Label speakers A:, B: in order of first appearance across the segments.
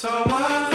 A: So what?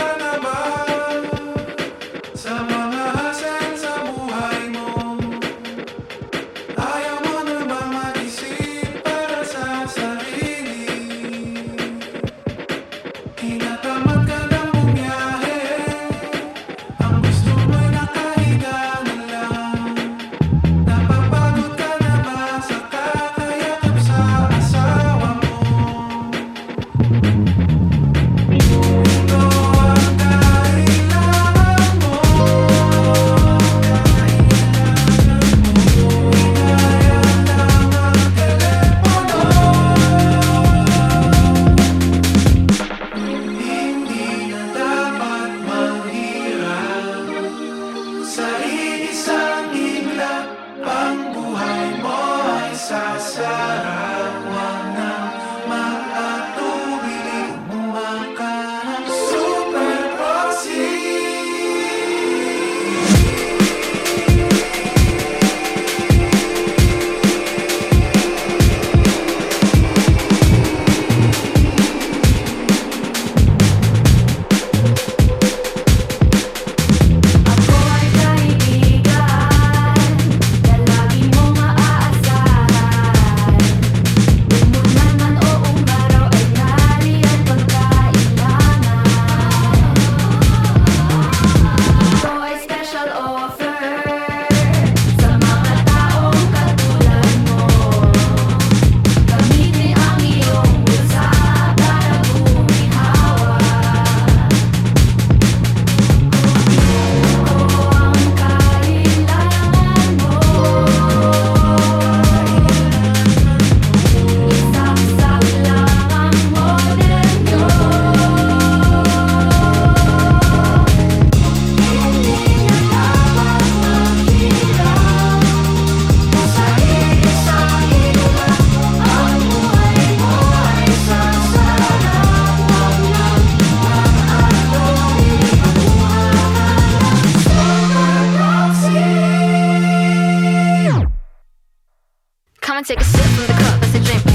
B: take a sip from the cup that's a drink.